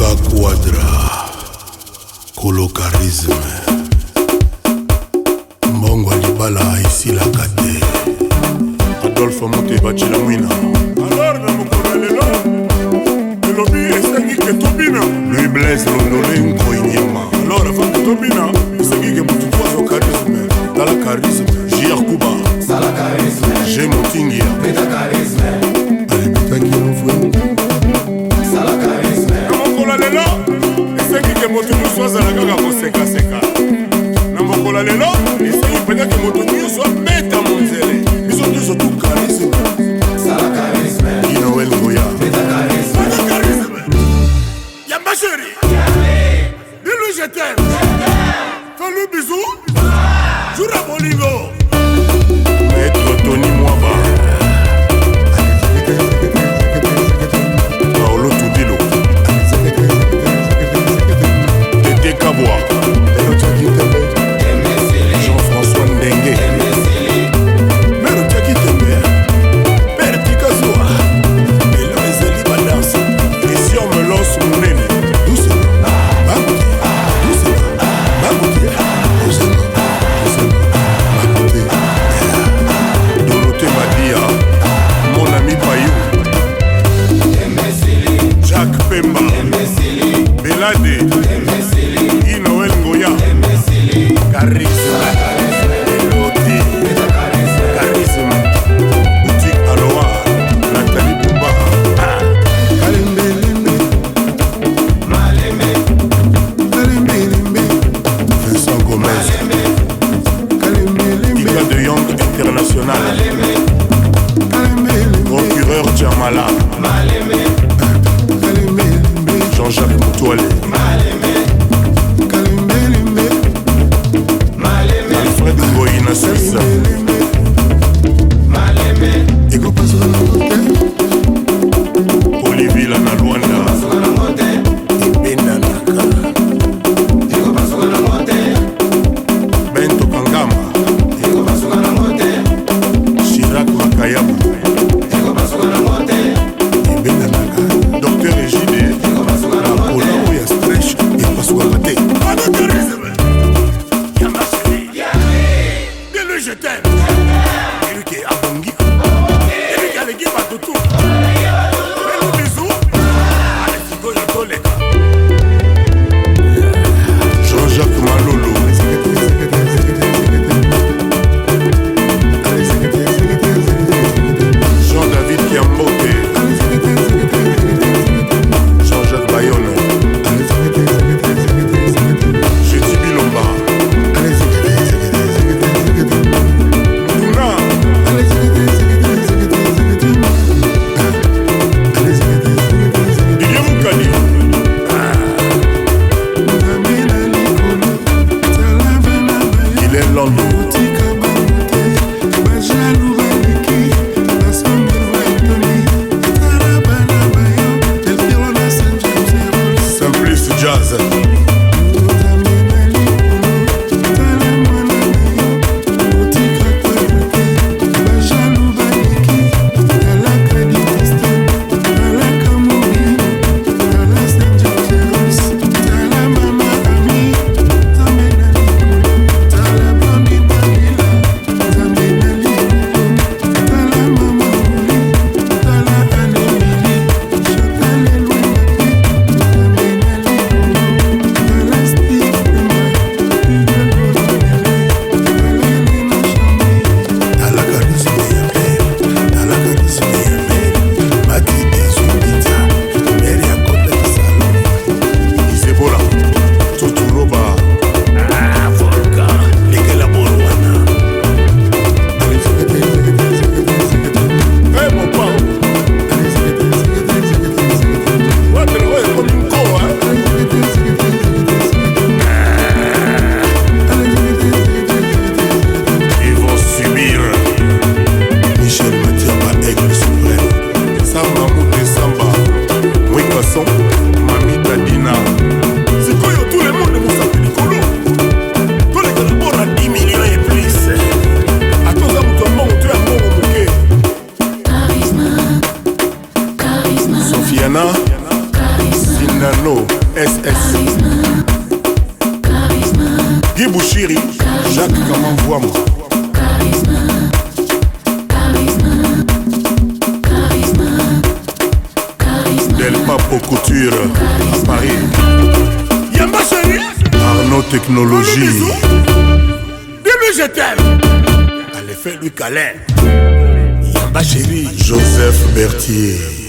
Luca Quadra Colocarisme mbongo ya libala esilaka te adolfe moto ebacila mwina alor na mokolo lelo elobi esengi ke tobina lui blaise londole nkoinyama alor afandi tobina esengi ke motu toazo karisme tala karisme jir kuba g motingia lelo esengi ke moto nyonso azala kaka kosekaseka na mokolo lelo esengi mpenza ke moto nyonso abeta monzele biso nyonso tukali Procureur malade Jean-Jacques Moutoualé. samba mute samba mwikason mamitadina sikoyo tout le monde mosapi likolo toleka na mpona 10 million e plus atoza moto ya mbongo to ya mbongo moke sofiana sindano ss gibushiri jacques kamamvwama modèle pape aux coutures à Paris. Yamba chérie Arnaud Technologie. Dis-lui je t'aime. Allez, fais-lui câlin. Yamba chérie. Joseph Berthier.